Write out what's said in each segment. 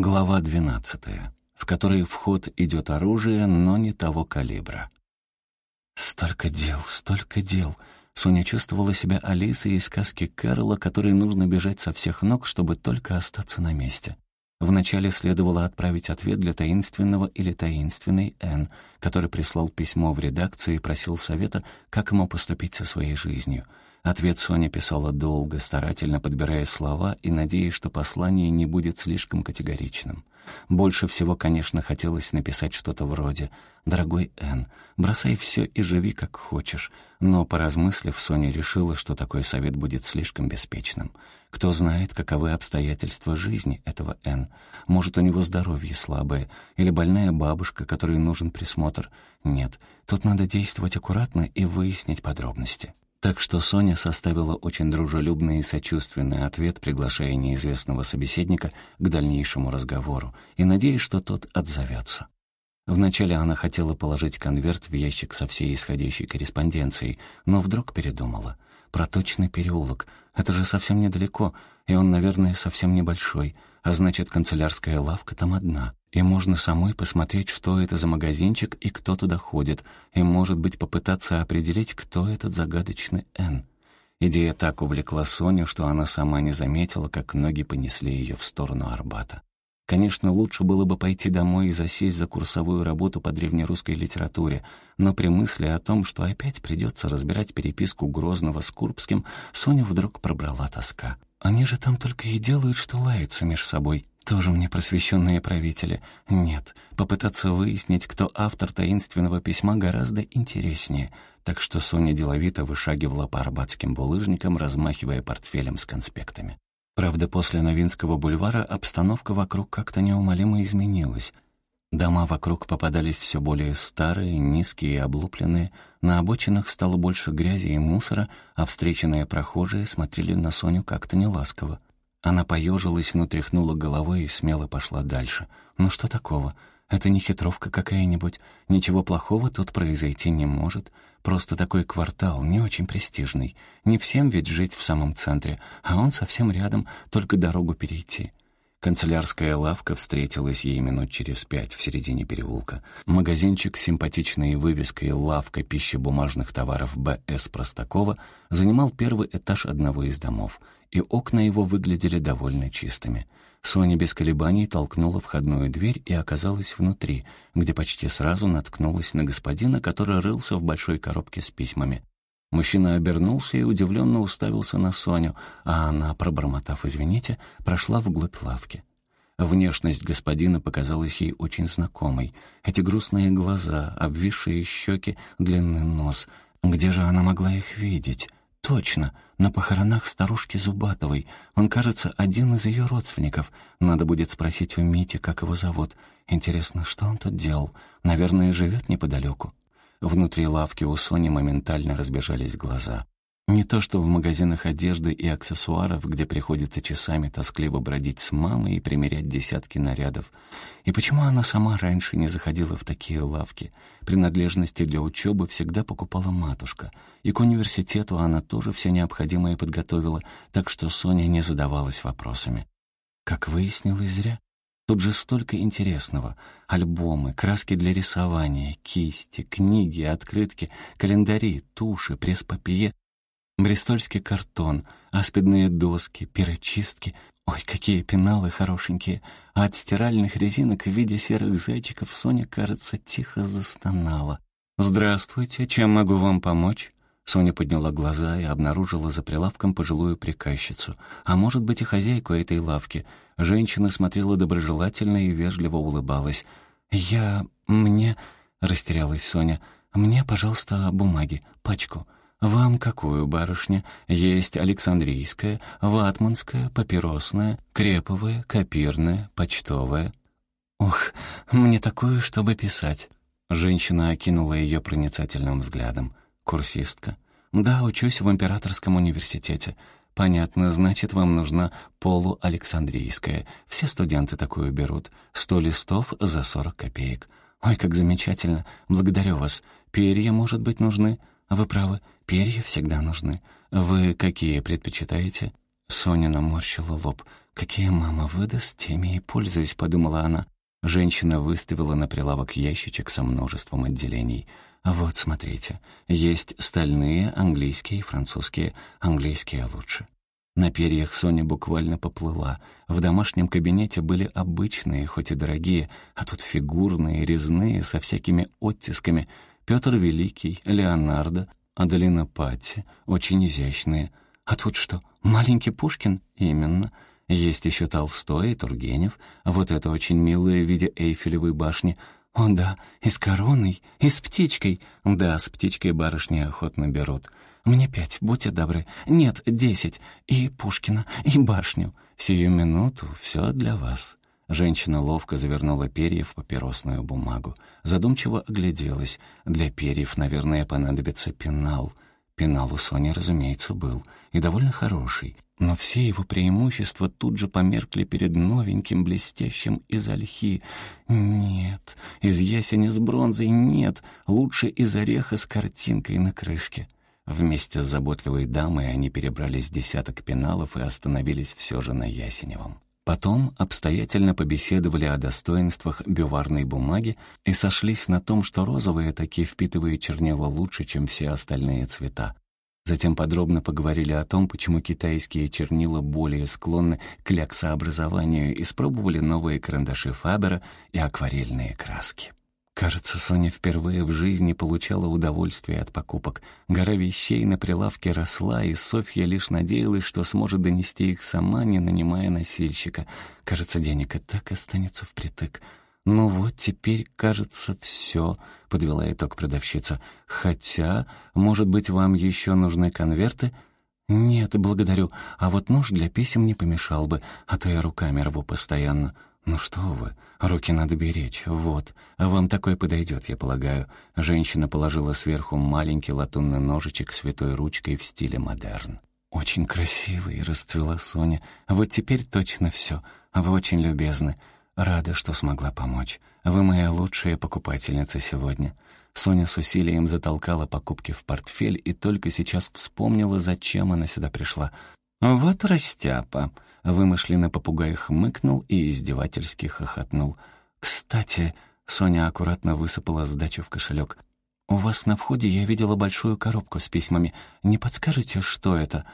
Глава 12, в которой в ход идет оружие, но не того калибра. Столько дел, столько дел. Соня чувствовала себя Алисой из сказки Кэрола, которой нужно бежать со всех ног, чтобы только остаться на месте. Вначале следовало отправить ответ для таинственного или таинственной Н, который прислал письмо в редакцию и просил совета, как ему поступить со своей жизнью — Ответ Соня писала долго, старательно подбирая слова и надеясь, что послание не будет слишком категоричным. Больше всего, конечно, хотелось написать что-то вроде «Дорогой Энн, бросай все и живи как хочешь». Но, поразмыслив, Соня решила, что такой совет будет слишком беспечным. Кто знает, каковы обстоятельства жизни этого Энн. Может, у него здоровье слабое, или больная бабушка, которой нужен присмотр. Нет, тут надо действовать аккуратно и выяснить подробности. Так что Соня составила очень дружелюбный и сочувственный ответ, приглашая неизвестного собеседника к дальнейшему разговору, и надеясь, что тот отзовется. Вначале она хотела положить конверт в ящик со всей исходящей корреспонденцией, но вдруг передумала. Проточный переулок — это же совсем недалеко, и он, наверное, совсем небольшой, а значит, канцелярская лавка там одна. И можно самой посмотреть, что это за магазинчик и кто туда ходит, и, может быть, попытаться определить, кто этот загадочный Н. Идея так увлекла Соню, что она сама не заметила, как ноги понесли ее в сторону Арбата. Конечно, лучше было бы пойти домой и засесть за курсовую работу по древнерусской литературе, но при мысли о том, что опять придется разбирать переписку Грозного с Курбским, Соня вдруг пробрала тоска. «Они же там только и делают, что лаются меж собой», тоже мне просвещенные правители. Нет, попытаться выяснить, кто автор таинственного письма, гораздо интереснее. Так что Соня деловито вышагивала по арбатским булыжникам, размахивая портфелем с конспектами. Правда, после Новинского бульвара обстановка вокруг как-то неумолимо изменилась. Дома вокруг попадались все более старые, низкие и облупленные, на обочинах стало больше грязи и мусора, а встреченные прохожие смотрели на Соню как-то неласково. Она поежилась, но тряхнула головой и смело пошла дальше. «Ну что такого? Это не хитровка какая-нибудь. Ничего плохого тут произойти не может. Просто такой квартал, не очень престижный. Не всем ведь жить в самом центре, а он совсем рядом, только дорогу перейти». Канцелярская лавка встретилась ей минут через пять в середине переулка. Магазинчик с симпатичной вывеской «Лавка пищебумажных товаров Б.С. Простакова» занимал первый этаж одного из домов — и окна его выглядели довольно чистыми. Соня без колебаний толкнула входную дверь и оказалась внутри, где почти сразу наткнулась на господина, который рылся в большой коробке с письмами. Мужчина обернулся и удивленно уставился на Соню, а она, пробормотав «извините», прошла вглубь лавки. Внешность господина показалась ей очень знакомой. Эти грустные глаза, обвисшие щеки, длинный нос. Где же она могла их видеть? Точно, на похоронах старушки Зубатовой. Он, кажется, один из ее родственников. Надо будет спросить у Мити, как его зовут. Интересно, что он тут делал? Наверное, живет неподалеку. Внутри лавки у Сони моментально разбежались глаза. Не то что в магазинах одежды и аксессуаров, где приходится часами тоскливо бродить с мамой и примерять десятки нарядов. И почему она сама раньше не заходила в такие лавки? Принадлежности для учебы всегда покупала матушка. И к университету она тоже все необходимое подготовила, так что Соня не задавалась вопросами. Как выяснилось, зря. Тут же столько интересного. Альбомы, краски для рисования, кисти, книги, открытки, календари, туши, пресс-папье Бристольский картон, аспидные доски, пирочистки. Ой, какие пеналы хорошенькие. А от стиральных резинок в виде серых зайчиков Соня, кажется, тихо застонала. «Здравствуйте, чем могу вам помочь?» Соня подняла глаза и обнаружила за прилавком пожилую приказчицу, а может быть и хозяйку этой лавки. Женщина смотрела доброжелательно и вежливо улыбалась. «Я... мне...» — растерялась Соня. «Мне, пожалуйста, бумаги, пачку». «Вам какую, барышня? Есть Александрийская, Ватманская, папиросная, креповая, копирная, почтовая». «Ох, мне такую, чтобы писать». Женщина окинула ее проницательным взглядом. «Курсистка?» «Да, учусь в Императорском университете. Понятно, значит, вам нужна полуалександрийская. Все студенты такую берут. Сто листов за сорок копеек. Ой, как замечательно. Благодарю вас. Перья, может быть, нужны?» «Вы правы, перья всегда нужны. Вы какие предпочитаете?» Соня наморщила лоб. «Какие мама выдаст, теми и пользуюсь», — подумала она. Женщина выставила на прилавок ящичек со множеством отделений. «Вот, смотрите, есть стальные, английские и французские. Английские лучше». На перьях Соня буквально поплыла. В домашнем кабинете были обычные, хоть и дорогие, а тут фигурные, резные, со всякими оттисками. Петр Великий, Леонардо, Аделина Патти, очень изящные. А тут что, маленький Пушкин? Именно. Есть еще Толстой и Тургенев. Вот это очень милое в виде Эйфелевой башни. О да, и с короной, и с птичкой. Да, с птичкой барышни охотно берут. Мне пять, будьте добры. Нет, десять. И Пушкина, и башню. Сию минуту все для вас. Женщина ловко завернула перья в папиросную бумагу. Задумчиво огляделась. Для перьев, наверное, понадобится пенал. Пенал у Сони, разумеется, был. И довольно хороший. Но все его преимущества тут же померкли перед новеньким, блестящим из ольхи. Нет, из ясеня с бронзой нет, лучше из ореха с картинкой на крышке. Вместе с заботливой дамой они перебрались десяток пеналов и остановились все же на Ясеневом. Потом обстоятельно побеседовали о достоинствах бюварной бумаги и сошлись на том, что розовые таки впитывают чернила лучше, чем все остальные цвета. Затем подробно поговорили о том, почему китайские чернила более склонны к ляксообразованию, испробовали новые карандаши Фабера и акварельные краски. Кажется, Соня впервые в жизни получала удовольствие от покупок. Гора вещей на прилавке росла, и Софья лишь надеялась, что сможет донести их сама, не нанимая носильщика. Кажется, денег и так останется впритык. «Ну вот, теперь, кажется, все», — подвела итог продавщица. «Хотя, может быть, вам еще нужны конверты?» «Нет, благодарю. А вот нож для писем не помешал бы, а то я руками рву постоянно». «Ну что вы, руки надо беречь, вот. Вам такой подойдет, я полагаю». Женщина положила сверху маленький латунный ножичек святой ручкой в стиле модерн. «Очень красивый», — расцвела Соня. «Вот теперь точно все. Вы очень любезны. Рада, что смогла помочь. Вы моя лучшая покупательница сегодня». Соня с усилием затолкала покупки в портфель и только сейчас вспомнила, зачем она сюда пришла. «Вот растяпа!» — вымышленный попугай хмыкнул и издевательски хохотнул. «Кстати...» — Соня аккуратно высыпала сдачу в кошелек. «У вас на входе я видела большую коробку с письмами. Не подскажете, что это?»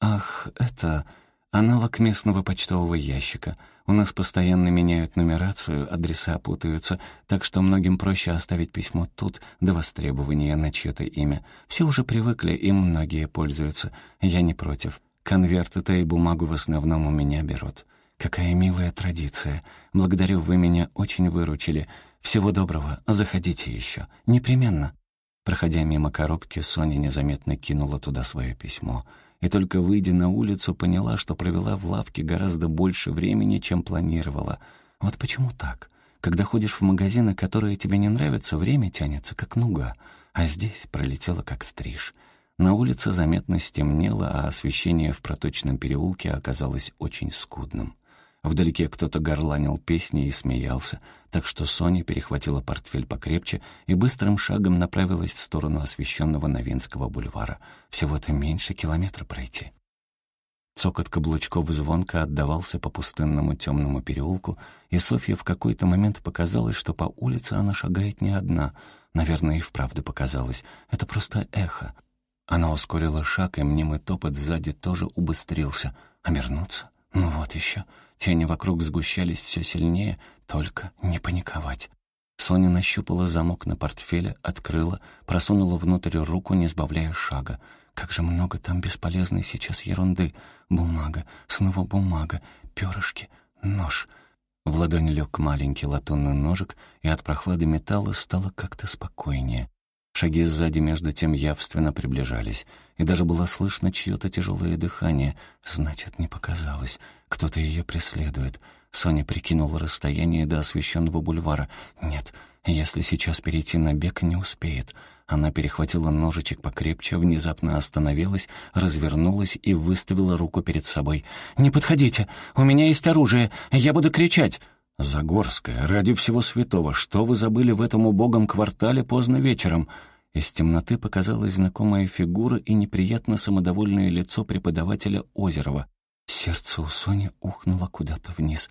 «Ах, это...» Аналог местного почтового ящика. У нас постоянно меняют нумерацию, адреса путаются, так что многим проще оставить письмо тут до востребования на чье-то имя. Все уже привыкли, и многие пользуются. Я не против. Конверты-то и бумагу в основном у меня берут. Какая милая традиция. Благодарю, вы меня очень выручили. Всего доброго, заходите еще. Непременно. Проходя мимо коробки, Соня незаметно кинула туда свое письмо — и только выйдя на улицу, поняла, что провела в лавке гораздо больше времени, чем планировала. Вот почему так? Когда ходишь в магазины, которые тебе не нравятся, время тянется, как нуга, а здесь пролетело, как стриж. На улице заметно стемнело, а освещение в проточном переулке оказалось очень скудным. Вдалеке кто-то горланил песни и смеялся, так что Соня перехватила портфель покрепче и быстрым шагом направилась в сторону освещенного Новинского бульвара. Всего-то меньше километра пройти. Цокот каблучков звонко отдавался по пустынному темному переулку, и Софья в какой-то момент показалось, что по улице она шагает не одна. Наверное, и вправду показалось. Это просто эхо. Она ускорила шаг, и мнимый топот сзади тоже убыстрился. Обернуться? Ну вот еще. Тени вокруг сгущались все сильнее, только не паниковать. Соня нащупала замок на портфеле, открыла, просунула внутрь руку, не сбавляя шага. Как же много там бесполезной сейчас ерунды. Бумага, снова бумага, перышки, нож. В ладонь лег маленький латунный ножик, и от прохлады металла стало как-то спокойнее. Шаги сзади между тем явственно приближались, и даже было слышно чье-то тяжелое дыхание. Значит, не показалось. Кто-то ее преследует. Соня прикинула расстояние до освещенного бульвара. Нет, если сейчас перейти на бег, не успеет. Она перехватила ножичек покрепче, внезапно остановилась, развернулась и выставила руку перед собой. «Не подходите! У меня есть оружие! Я буду кричать!» «Загорская, ради всего святого, что вы забыли в этом убогом квартале поздно вечером?» Из темноты показалась знакомая фигура и неприятно самодовольное лицо преподавателя Озерова. Сердце у Сони ухнуло куда-то вниз.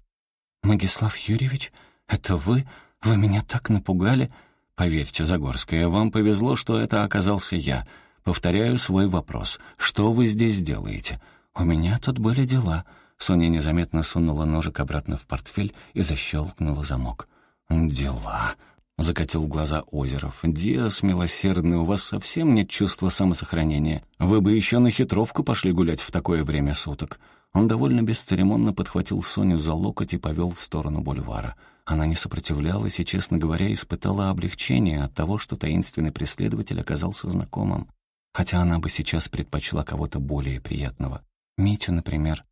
«Магислав Юрьевич, это вы? Вы меня так напугали!» «Поверьте, Загорская, вам повезло, что это оказался я. Повторяю свой вопрос. Что вы здесь делаете?» «У меня тут были дела». Соня незаметно сунула ножик обратно в портфель и защелкнула замок. «Дела», — закатил глаза Озеров. «Диас, милосердный, у вас совсем нет чувства самосохранения. Вы бы еще на хитровку пошли гулять в такое время суток». Он довольно бесцеремонно подхватил Соню за локоть и повел в сторону бульвара. Она не сопротивлялась и, честно говоря, испытала облегчение от того, что таинственный преследователь оказался знакомым. Хотя она бы сейчас предпочла кого-то более приятного. Митю, например.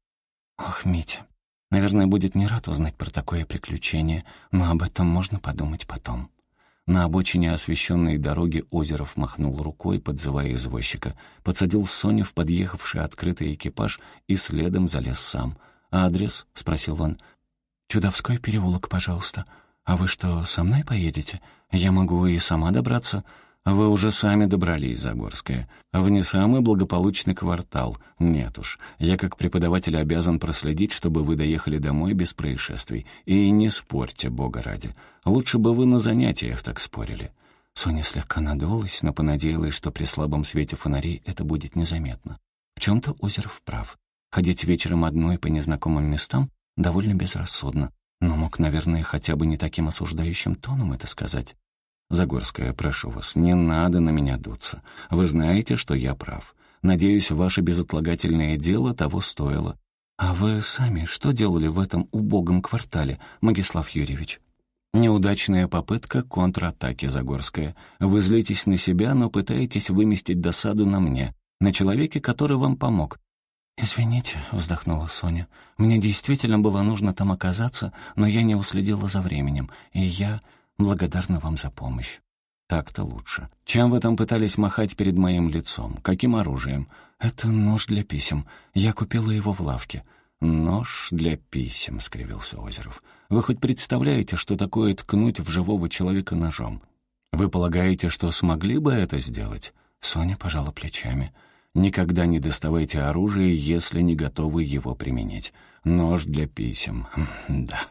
Ох, Митя. Наверное, будет не рад узнать про такое приключение, но об этом можно подумать потом. На обочине освещенной дороги Озеров махнул рукой, подзывая извозчика, подсадил Соню в подъехавший открытый экипаж и следом залез сам. «А адрес?» — спросил он. «Чудовской переулок, пожалуйста. А вы что, со мной поедете? Я могу и сама добраться». Вы уже сами добрались, Загорская. В не самый благополучный квартал. Нет уж. Я как преподаватель обязан проследить, чтобы вы доехали домой без происшествий. И не спорьте, бога ради. Лучше бы вы на занятиях так спорили». Соня слегка надулась, но понадеялась, что при слабом свете фонарей это будет незаметно. В чем-то Озеров прав. Ходить вечером одной по незнакомым местам довольно безрассудно, но мог, наверное, хотя бы не таким осуждающим тоном это сказать. «Загорская, прошу вас, не надо на меня дуться. Вы знаете, что я прав. Надеюсь, ваше безотлагательное дело того стоило. А вы сами что делали в этом убогом квартале, Магислав Юрьевич?» Неудачная попытка контратаки Загорская. Вы злитесь на себя, но пытаетесь выместить досаду на мне, на человеке, который вам помог. «Извините», — вздохнула Соня. «Мне действительно было нужно там оказаться, но я не уследила за временем, и я...» Благодарна вам за помощь. Так-то лучше. Чем вы там пытались махать перед моим лицом? Каким оружием? Это нож для писем. Я купила его в лавке. «Нож для писем», — скривился Озеров. «Вы хоть представляете, что такое ткнуть в живого человека ножом? Вы полагаете, что смогли бы это сделать?» Соня пожала плечами. «Никогда не доставайте оружие, если не готовы его применить. Нож для писем. Да.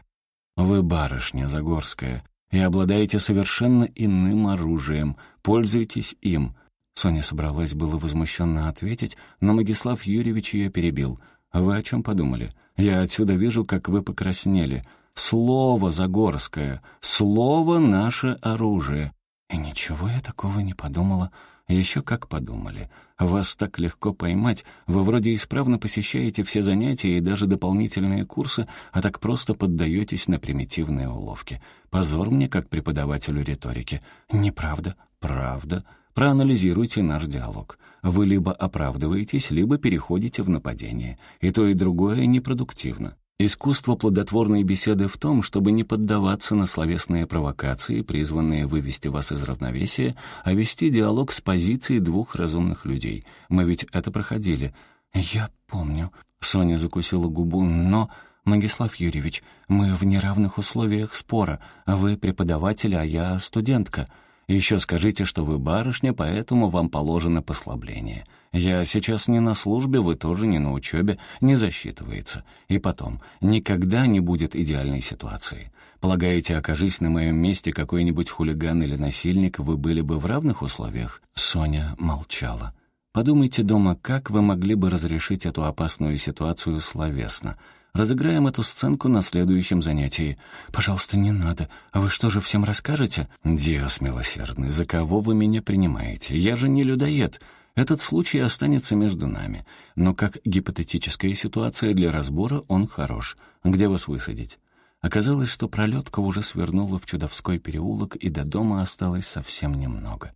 Вы барышня Загорская и обладаете совершенно иным оружием. Пользуйтесь им». Соня собралась было возмущенно ответить, но Магислав Юрьевич ее перебил. «Вы о чем подумали? Я отсюда вижу, как вы покраснели. Слово Загорское, слово — наше оружие». И ничего я такого не подумала. Еще как подумали. Вас так легко поймать. Вы вроде исправно посещаете все занятия и даже дополнительные курсы, а так просто поддаетесь на примитивные уловки. Позор мне, как преподавателю риторики. Неправда. Правда. Проанализируйте наш диалог. Вы либо оправдываетесь, либо переходите в нападение. И то, и другое непродуктивно. Искусство плодотворной беседы в том, чтобы не поддаваться на словесные провокации, призванные вывести вас из равновесия, а вести диалог с позиции двух разумных людей. Мы ведь это проходили. Я помню. Соня закусила губу, но... «Магислав Юрьевич, мы в неравных условиях спора. Вы преподаватель, а я студентка. Еще скажите, что вы барышня, поэтому вам положено послабление. Я сейчас не на службе, вы тоже не на учебе, не засчитывается. И потом, никогда не будет идеальной ситуации. Полагаете, окажись на моем месте какой-нибудь хулиган или насильник, вы были бы в равных условиях?» Соня молчала. «Подумайте дома, как вы могли бы разрешить эту опасную ситуацию словесно?» Разыграем эту сценку на следующем занятии. Пожалуйста, не надо. А вы что же всем расскажете? Диас милосердный, за кого вы меня принимаете? Я же не людоед. Этот случай останется между нами. Но как гипотетическая ситуация для разбора он хорош. Где вас высадить? Оказалось, что пролетка уже свернула в Чудовской переулок, и до дома осталось совсем немного.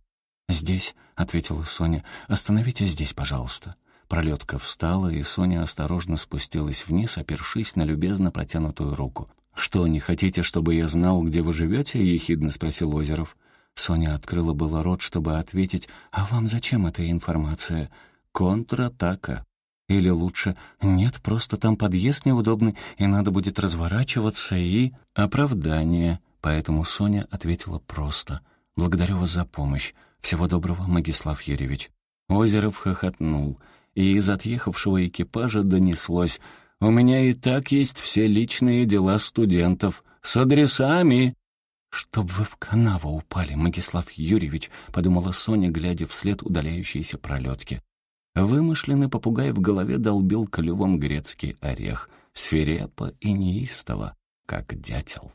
«Здесь», — ответила Соня, — «остановитесь здесь, пожалуйста». Пролетка встала, и Соня осторожно спустилась вниз, опершись на любезно протянутую руку. «Что, не хотите, чтобы я знал, где вы живете?» — ехидно спросил Озеров. Соня открыла было рот, чтобы ответить, «А вам зачем эта информация?» «Контратака». Или лучше, «Нет, просто там подъезд неудобный, и надо будет разворачиваться и...» «Оправдание». Поэтому Соня ответила просто. «Благодарю вас за помощь. Всего доброго, Магислав Юрьевич». Озеров хохотнул — и из отъехавшего экипажа донеслось У меня и так есть все личные дела студентов. С адресами!» «Чтоб вы в канаву упали, Магислав Юрьевич», — подумала Соня, глядя вслед удаляющейся пролетки. Вымышленный попугай в голове долбил клювом грецкий орех, свирепо и неистово, как дятел.